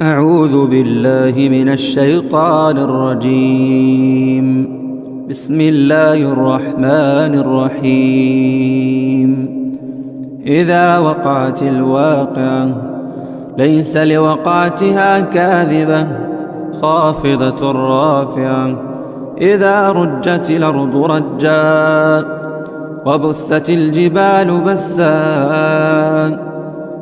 أعوذ بالله من الشيطان الرجيم. بسم الله الرحمن الرحيم. إذا وقعت الواقعة ليس لوقعتها كاذبة خافضة رافعة. إذا رجت الأرض رجا وبثت الجبال بثا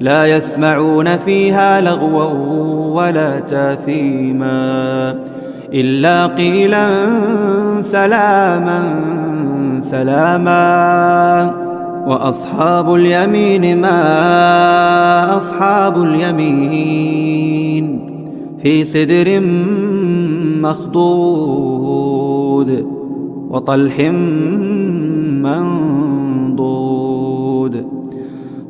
لا يسمعون فيها لغوا ولا تاثيما إلا قيلا سلاما سلاما وأصحاب اليمين ما أصحاب اليمين في سدر مخضود وطلح منضود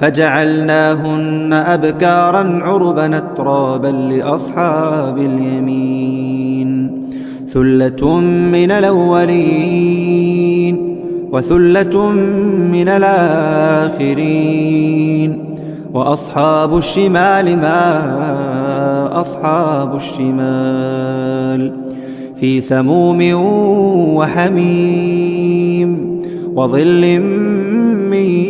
فجعلناهن أبكارا عربا أترابا لأصحاب اليمين. ثلة من الأولين وثلة من الآخرين. وأصحاب الشمال ما أصحاب الشمال. في سموم وحميم وظل من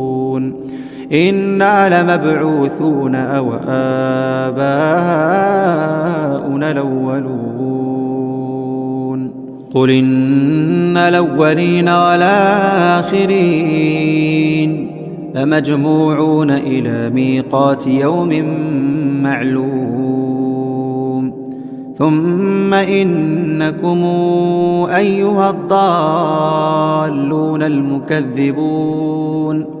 إنا لمبعوثون أو آباؤنا الأولون. قل إن الأولين والآخرين لمجموعون إلى ميقات يوم معلوم. ثم إنكم أيها الضالون المكذبون.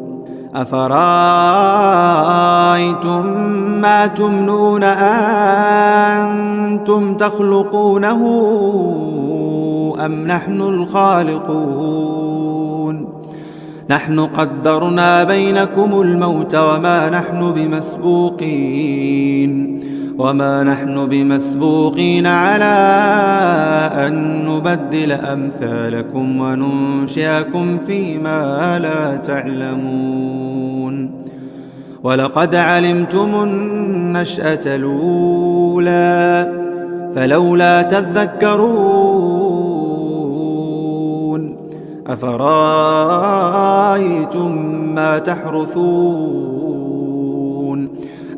أفرأيتم ما تمنون أنتم تخلقونه أم نحن الخالقون؟ نحن قدرنا بينكم الموت وما نحن بمسبوقين. وما نحن بمسبوقين على أن نبدل أمثالكم وننشئكم فيما لا تعلمون. ولقد علمتم النشأة الأولى فلولا تذكرون. أفرأيتم ما تحرثون؟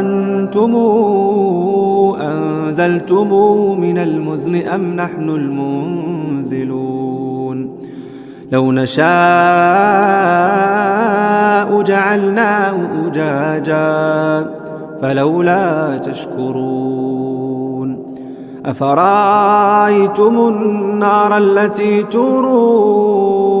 أنتم أنزلتم من المزن أم نحن المنزلون لو نشاء جعلناه أجاجا فلولا تشكرون. أفرأيتم النار التي تورون؟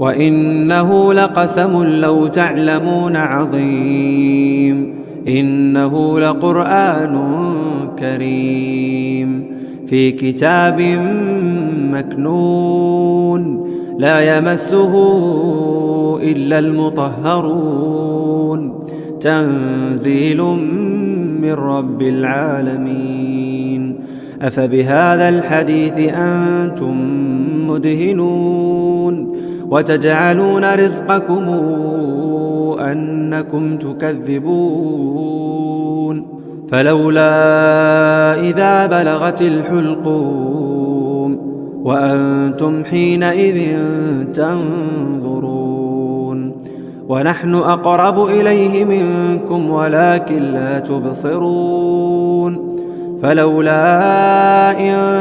وإنه لقسم لو تعلمون عظيم إنه لقرآن كريم في كتاب مكنون لا يمسه إلا المطهرون تنزيل من رب العالمين أفبهذا الحديث أنتم مدهنون وتجعلون رزقكم أنكم تكذبون فلولا إذا بلغت الحلقوم وأنتم حينئذ تنظرون ونحن أقرب إليه منكم ولكن لا تبصرون فلولا إن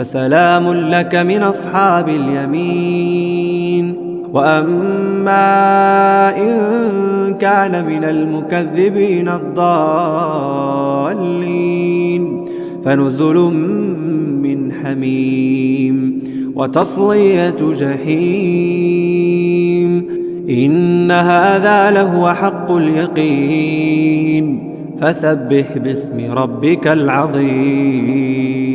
فسلام لك من أصحاب اليمين. وأما إن كان من المكذبين الضالين فنزل من حميم وتصلية جحيم. إن هذا لهو حق اليقين. فسبح باسم ربك العظيم.